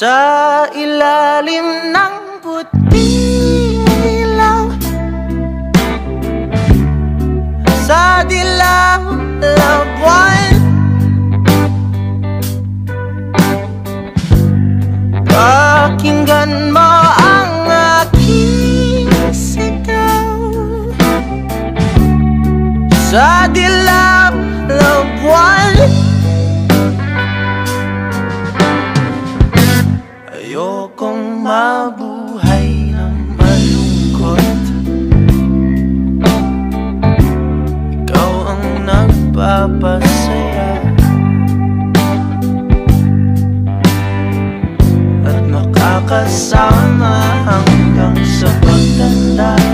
Sa ilalim ng puting ilaw Sa dilaw na buwan. Pakinggan mo ang aking sigaw. Sa dilaw na buwan kasama hanggang sa pagtanda.